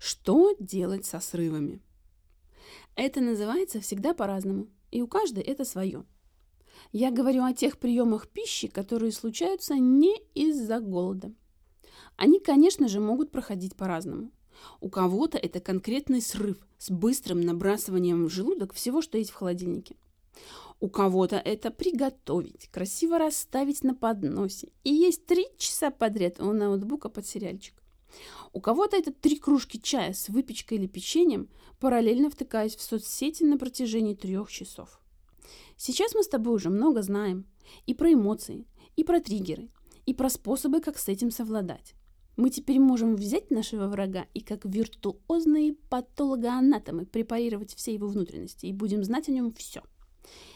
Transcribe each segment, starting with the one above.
Что делать со срывами? Это называется всегда по-разному, и у каждой это свое. Я говорю о тех приемах пищи, которые случаются не из-за голода. Они, конечно же, могут проходить по-разному. У кого-то это конкретный срыв с быстрым набрасыванием в желудок всего, что есть в холодильнике. У кого-то это приготовить, красиво расставить на подносе и есть три часа подряд у ноутбука под сериальчик. У кого-то это три кружки чая с выпечкой или печеньем, параллельно втыкаясь в соцсети на протяжении трех часов. Сейчас мы с тобой уже много знаем и про эмоции, и про триггеры, и про способы, как с этим совладать. Мы теперь можем взять нашего врага и как виртуозные патологоанатомы препарировать все его внутренности и будем знать о нем все.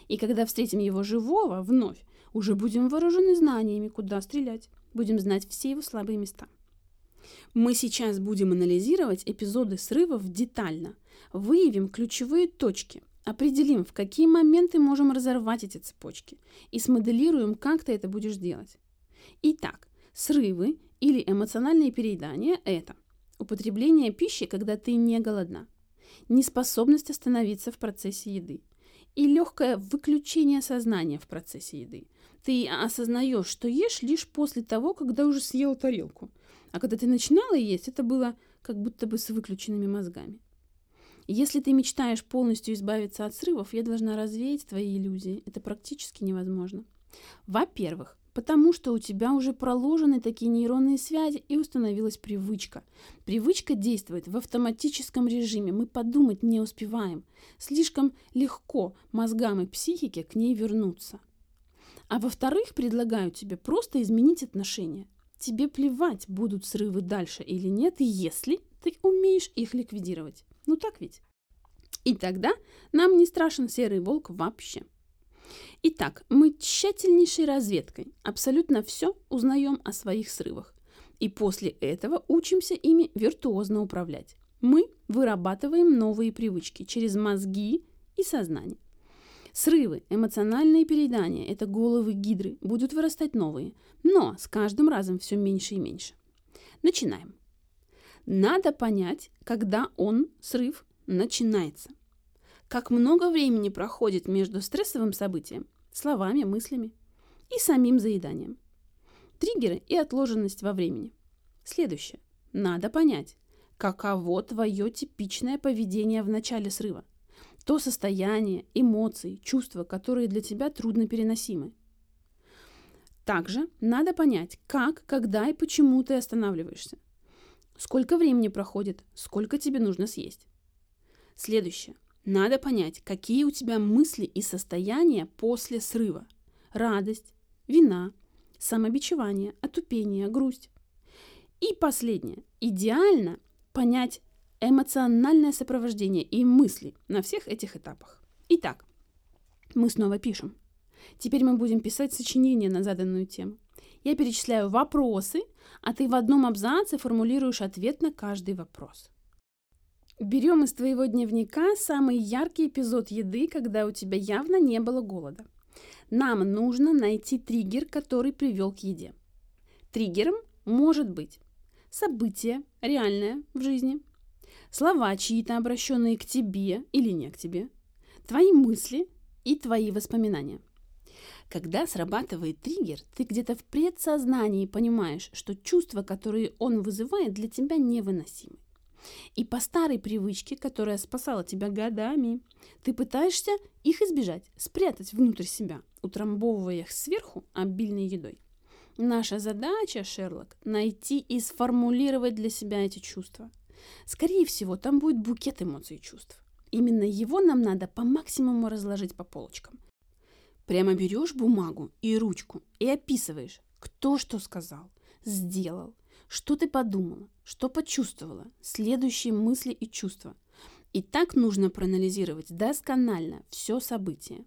И когда встретим его живого вновь, уже будем вооружены знаниями, куда стрелять, будем знать все его слабые места. Мы сейчас будем анализировать эпизоды срывов детально, выявим ключевые точки, определим, в какие моменты можем разорвать эти цепочки и смоделируем, как ты это будешь делать. Итак, срывы или эмоциональные переедания – это употребление пищи, когда ты не голодна, неспособность остановиться в процессе еды и легкое выключение сознания в процессе еды. Ты осознаешь, что ешь лишь после того, когда уже съел тарелку – а когда ты начинала есть, это было как будто бы с выключенными мозгами. если ты мечтаешь полностью избавиться от срывов, я должна развеять твои иллюзии. Это практически невозможно. Во-первых, потому что у тебя уже проложены такие нейронные связи и установилась привычка. Привычка действует в автоматическом режиме, мы подумать не успеваем. Слишком легко мозгам и психике к ней вернуться. А во-вторых, предлагаю тебе просто изменить отношения. Тебе плевать, будут срывы дальше или нет, если ты умеешь их ликвидировать. Ну так ведь? И тогда нам не страшен серый волк вообще. Итак, мы тщательнейшей разведкой абсолютно все узнаем о своих срывах. И после этого учимся ими виртуозно управлять. Мы вырабатываем новые привычки через мозги и сознание. Срывы, эмоциональные переедания – это головы гидры, будут вырастать новые, но с каждым разом все меньше и меньше. Начинаем. Надо понять, когда он, срыв, начинается. Как много времени проходит между стрессовым событием, словами, мыслями и самим заеданием. Триггеры и отложенность во времени. Следующее. Надо понять, каково твое типичное поведение в начале срыва – то состояние, эмоции, чувства, которые для тебя трудно переносимы. Также надо понять, как, когда и почему ты останавливаешься. Сколько времени проходит, сколько тебе нужно съесть. Следующее. Надо понять, какие у тебя мысли и состояния после срыва. Радость, вина, самобичевание, отупение, грусть. И последнее. Идеально понять, эмоциональное сопровождение и мысли на всех этих этапах. Итак, мы снова пишем. Теперь мы будем писать сочинение на заданную тему. Я перечисляю вопросы, а ты в одном абзаце формулируешь ответ на каждый вопрос. Берем из твоего дневника самый яркий эпизод еды, когда у тебя явно не было голода. Нам нужно найти триггер, который привел к еде. Триггером может быть событие реальное в жизни – слова чьи-то, обращенные к тебе или не к тебе, твои мысли и твои воспоминания. Когда срабатывает триггер, ты где-то в предсознании понимаешь, что чувства, которые он вызывает, для тебя невыносимы. И по старой привычке, которая спасала тебя годами, ты пытаешься их избежать, спрятать внутрь себя, утрамбовывая их сверху обильной едой. Наша задача, Шерлок, найти и сформулировать для себя эти чувства – Скорее всего, там будет букет эмоций и чувств. Именно его нам надо по максимуму разложить по полочкам. Прямо берешь бумагу и ручку и описываешь, кто что сказал, сделал, что ты подумала, что почувствовала, следующие мысли и чувства. И так нужно проанализировать досконально все событие.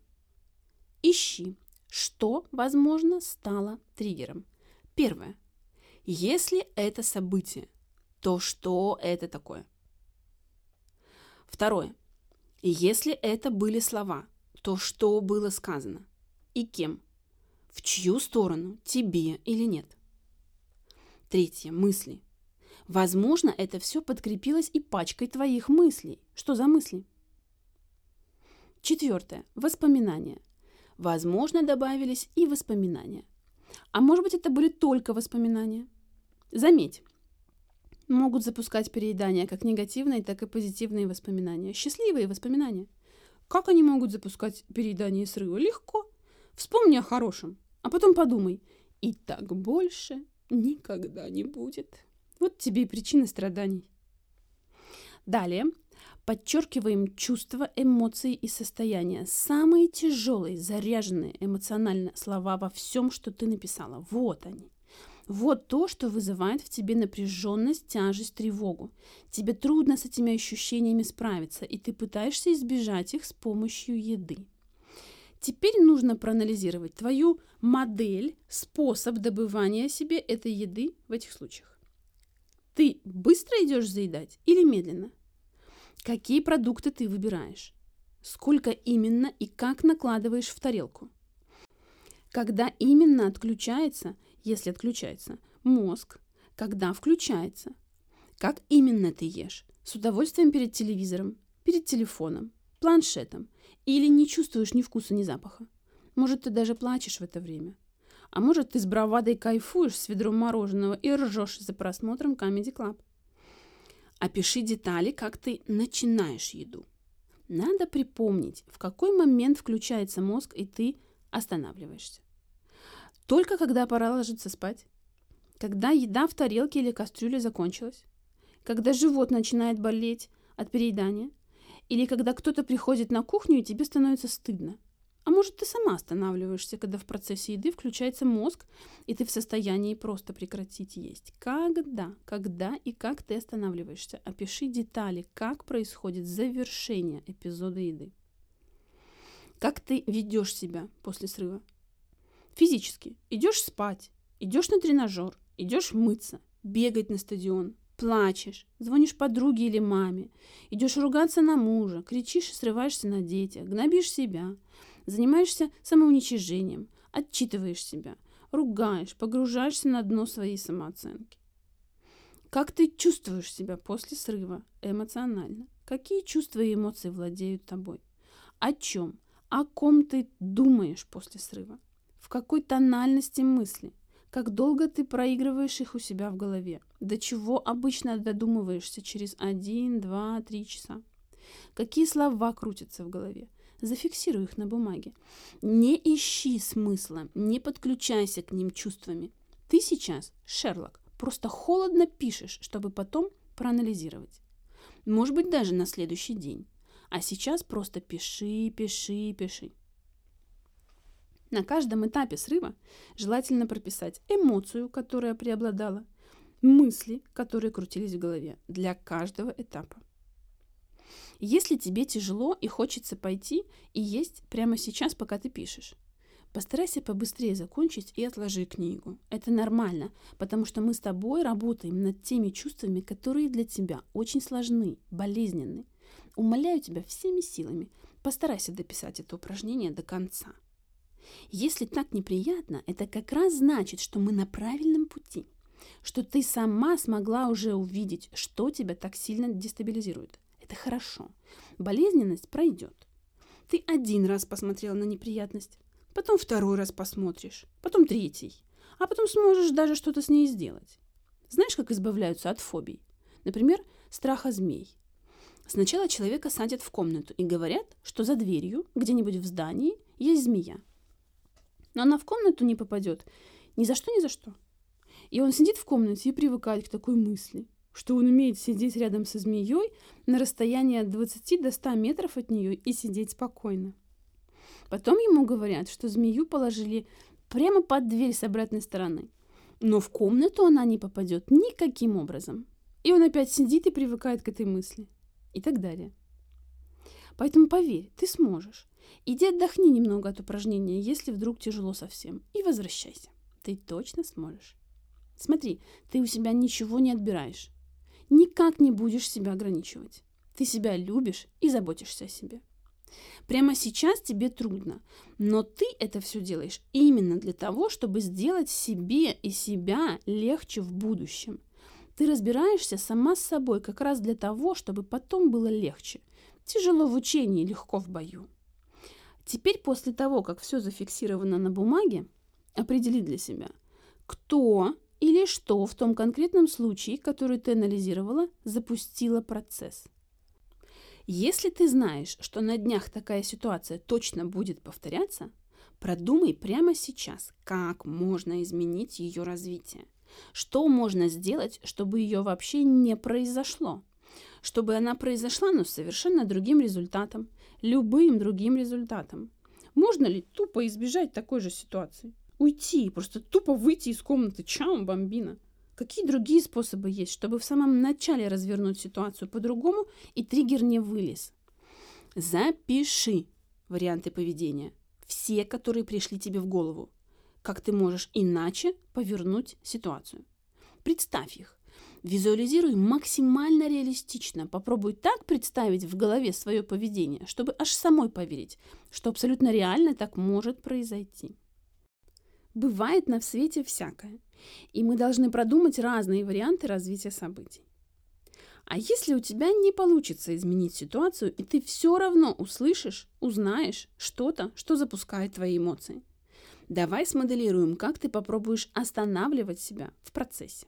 Ищи, что, возможно, стало триггером. Первое. Если это событие то что это такое? Второе. Если это были слова, то что было сказано? И кем? В чью сторону? Тебе или нет? Третье. Мысли. Возможно, это все подкрепилось и пачкой твоих мыслей. Что за мысли? Четвертое. Воспоминания. Возможно, добавились и воспоминания. А может быть, это были только воспоминания. Заметь, могут запускать переедания как негативные, так и позитивные воспоминания. Счастливые воспоминания. Как они могут запускать переедание и срывы? Легко. Вспомни о хорошем, а потом подумай. И так больше никогда не будет. Вот тебе и причина страданий. Далее подчеркиваем чувства, эмоции и состояния. Самые тяжелые, заряженные эмоционально слова во всем, что ты написала. Вот они. Вот то, что вызывает в тебе напряженность, тяжесть, тревогу. Тебе трудно с этими ощущениями справиться, и ты пытаешься избежать их с помощью еды. Теперь нужно проанализировать твою модель, способ добывания себе этой еды в этих случаях. Ты быстро идешь заедать или медленно? Какие продукты ты выбираешь? Сколько именно и как накладываешь в тарелку? Когда именно отключается если отключается, мозг, когда включается. Как именно ты ешь? С удовольствием перед телевизором, перед телефоном, планшетом или не чувствуешь ни вкуса, ни запаха? Может, ты даже плачешь в это время? А может, ты с бравадой кайфуешь с ведром мороженого и ржешь за просмотром Comedy Club? Опиши детали, как ты начинаешь еду. Надо припомнить, в какой момент включается мозг, и ты останавливаешься. Только когда пора ложиться спать. Когда еда в тарелке или кастрюле закончилась. Когда живот начинает болеть от переедания. Или когда кто-то приходит на кухню, и тебе становится стыдно. А может, ты сама останавливаешься, когда в процессе еды включается мозг, и ты в состоянии просто прекратить есть. Когда, когда и как ты останавливаешься? Опиши детали, как происходит завершение эпизода еды. Как ты ведешь себя после срыва? Физически. Идешь спать, идешь на тренажер, идешь мыться, бегать на стадион, плачешь, звонишь подруге или маме, идешь ругаться на мужа, кричишь и срываешься на детях, гнобишь себя, занимаешься самоуничижением, отчитываешь себя, ругаешь, погружаешься на дно своей самооценки. Как ты чувствуешь себя после срыва эмоционально? Какие чувства и эмоции владеют тобой? О чем? О ком ты думаешь после срыва? В какой тональности мысли, как долго ты проигрываешь их у себя в голове, до чего обычно додумываешься через один, два, три часа. Какие слова крутятся в голове? Зафиксируй их на бумаге. Не ищи смысла, не подключайся к ним чувствами. Ты сейчас, Шерлок, просто холодно пишешь, чтобы потом проанализировать. Может быть, даже на следующий день. А сейчас просто пиши, пиши, пиши. На каждом этапе срыва желательно прописать эмоцию, которая преобладала, мысли, которые крутились в голове для каждого этапа. Если тебе тяжело и хочется пойти и есть прямо сейчас, пока ты пишешь, постарайся побыстрее закончить и отложи книгу. Это нормально, потому что мы с тобой работаем над теми чувствами, которые для тебя очень сложны, болезненны. Умоляю тебя всеми силами, постарайся дописать это упражнение до конца. Если так неприятно, это как раз значит, что мы на правильном пути, что ты сама смогла уже увидеть, что тебя так сильно дестабилизирует. Это хорошо. Болезненность пройдет. Ты один раз посмотрела на неприятность, потом второй раз посмотришь, потом третий, а потом сможешь даже что-то с ней сделать. Знаешь, как избавляются от фобий? Например, страха змей. Сначала человека садят в комнату и говорят, что за дверью, где-нибудь в здании, есть змея. Но она в комнату не попадет. Ни за что, ни за что. И он сидит в комнате и привыкает к такой мысли, что он умеет сидеть рядом со змеей на расстоянии от 20 до 100 метров от нее и сидеть спокойно. Потом ему говорят, что змею положили прямо под дверь с обратной стороны. Но в комнату она не попадет никаким образом. И он опять сидит и привыкает к этой мысли. И так далее. Поэтому поверь, ты сможешь. Иди отдохни немного от упражнения, если вдруг тяжело совсем, и возвращайся. Ты точно сможешь. Смотри, ты у себя ничего не отбираешь. Никак не будешь себя ограничивать. Ты себя любишь и заботишься о себе. Прямо сейчас тебе трудно, но ты это все делаешь именно для того, чтобы сделать себе и себя легче в будущем. Ты разбираешься сама с собой как раз для того, чтобы потом было легче. Тяжело в учении, легко в бою. Теперь после того, как все зафиксировано на бумаге, определи для себя, кто или что в том конкретном случае, который ты анализировала, запустило процесс. Если ты знаешь, что на днях такая ситуация точно будет повторяться, продумай прямо сейчас, как можно изменить ее развитие. Что можно сделать, чтобы ее вообще не произошло? Чтобы она произошла, но с совершенно другим результатом, любым другим результатом. Можно ли тупо избежать такой же ситуации? уйти, просто тупо выйти из комнаты. Чао, бомбина. Какие другие способы есть, чтобы в самом начале развернуть ситуацию по-другому и триггер не вылез? Запиши варианты поведения. Все, которые пришли тебе в голову. Как ты можешь иначе повернуть ситуацию. Представь их. Визуализируй максимально реалистично. Попробуй так представить в голове свое поведение, чтобы аж самой поверить, что абсолютно реально так может произойти. Бывает на свете всякое, и мы должны продумать разные варианты развития событий. А если у тебя не получится изменить ситуацию, и ты все равно услышишь, узнаешь что-то, что запускает твои эмоции, давай смоделируем, как ты попробуешь останавливать себя в процессе.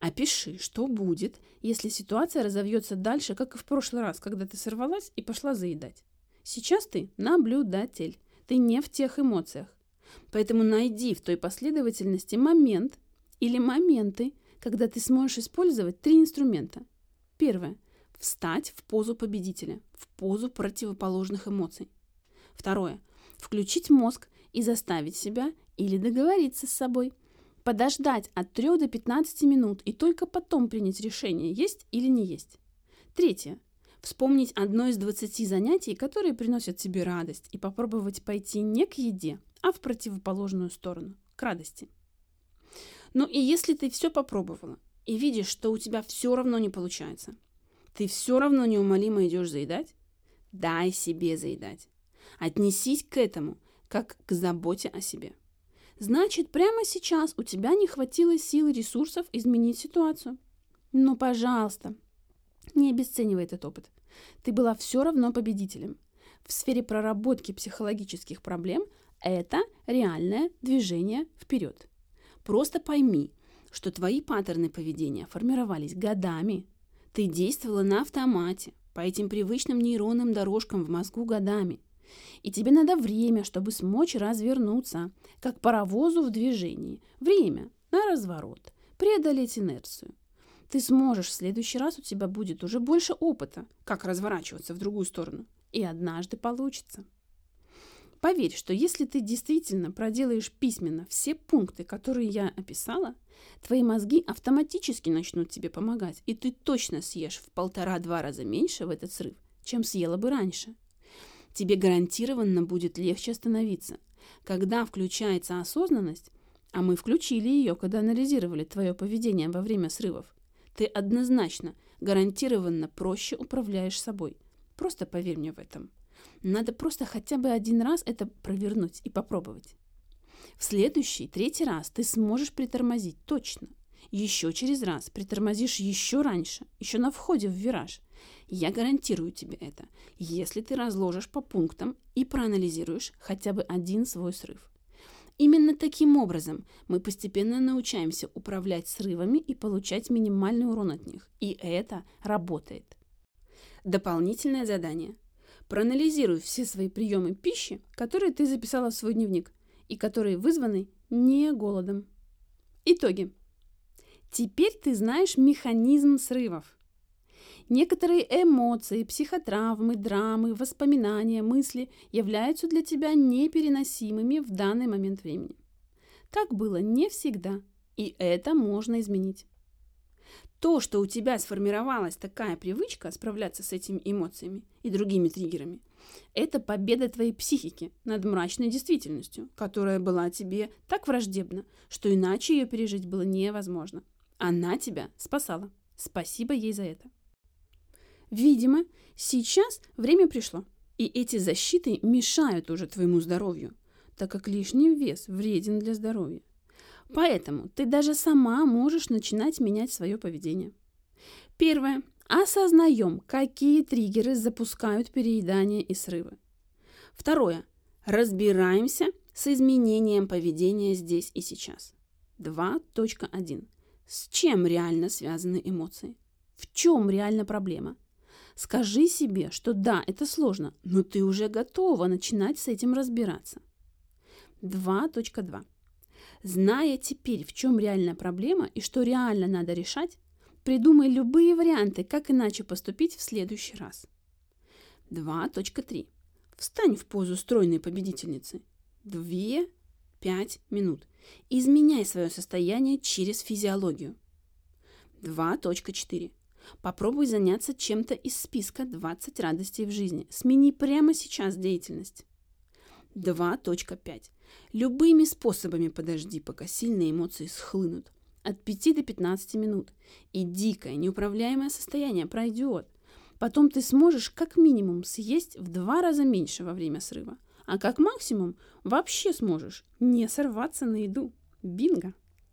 Опиши, что будет, если ситуация разовьется дальше, как и в прошлый раз, когда ты сорвалась и пошла заедать. Сейчас ты наблюдатель, ты не в тех эмоциях. Поэтому найди в той последовательности момент или моменты, когда ты сможешь использовать три инструмента. Первое. Встать в позу победителя, в позу противоположных эмоций. Второе. Включить мозг и заставить себя или договориться с собой. Подождать от 3 до 15 минут и только потом принять решение, есть или не есть. Третье. Вспомнить одно из 20 занятий, которые приносят тебе радость, и попробовать пойти не к еде, а в противоположную сторону, к радости. Ну и если ты все попробовала и видишь, что у тебя все равно не получается, ты все равно неумолимо идешь заедать, дай себе заедать. Отнесись к этому, как к заботе о себе. Значит, прямо сейчас у тебя не хватило сил и ресурсов изменить ситуацию. Ну, пожалуйста, не обесценивай этот опыт. Ты была все равно победителем. В сфере проработки психологических проблем это реальное движение вперед. Просто пойми, что твои паттерны поведения формировались годами. Ты действовала на автомате, по этим привычным нейронным дорожкам в мозгу годами. И тебе надо время, чтобы смочь развернуться, как паровозу в движении. Время на разворот, преодолеть инерцию. Ты сможешь, в следующий раз у тебя будет уже больше опыта, как разворачиваться в другую сторону. И однажды получится. Поверь, что если ты действительно проделаешь письменно все пункты, которые я описала, твои мозги автоматически начнут тебе помогать, и ты точно съешь в полтора-два раза меньше в этот срыв, чем съела бы раньше. Тебе гарантированно будет легче остановиться. Когда включается осознанность, а мы включили ее, когда анализировали твое поведение во время срывов, ты однозначно, гарантированно проще управляешь собой. Просто поверь мне в этом. Надо просто хотя бы один раз это провернуть и попробовать. В следующий, третий раз ты сможешь притормозить точно. Еще через раз притормозишь еще раньше, еще на входе в вираж. Я гарантирую тебе это, если ты разложишь по пунктам и проанализируешь хотя бы один свой срыв. Именно таким образом мы постепенно научаемся управлять срывами и получать минимальный урон от них. И это работает. Дополнительное задание. Проанализируй все свои приемы пищи, которые ты записала в свой дневник и которые вызваны не голодом. Итоги. Теперь ты знаешь механизм срывов. Некоторые эмоции, психотравмы, драмы, воспоминания, мысли являются для тебя непереносимыми в данный момент времени. Так было не всегда, и это можно изменить. То, что у тебя сформировалась такая привычка справляться с этими эмоциями и другими триггерами, это победа твоей психики над мрачной действительностью, которая была тебе так враждебна, что иначе ее пережить было невозможно. Она тебя спасала. Спасибо ей за это. Видимо, сейчас время пришло, и эти защиты мешают уже твоему здоровью, так как лишний вес вреден для здоровья. Поэтому ты даже сама можешь начинать менять свое поведение. Первое. Осознаем, какие триггеры запускают переедание и срывы. Второе. Разбираемся с изменением поведения здесь и сейчас. 2.1. С чем реально связаны эмоции? В чем реально проблема? Скажи себе, что да, это сложно, но ты уже готова начинать с этим разбираться. 2.2. Зная теперь, в чем реальная проблема и что реально надо решать, придумай любые варианты, как иначе поступить в следующий раз. 2.3. Встань в позу стройной победительницы. 2-5 минут. Изменяй свое состояние через физиологию. 2.4. Попробуй заняться чем-то из списка 20 радостей в жизни. Смени прямо сейчас деятельность. 2.5. Любыми способами подожди, пока сильные эмоции схлынут. От 5 до 15 минут. И дикое, неуправляемое состояние пройдет. Потом ты сможешь как минимум съесть в два раза меньше во время срыва. А как максимум вообще сможешь не сорваться на еду. Бинго!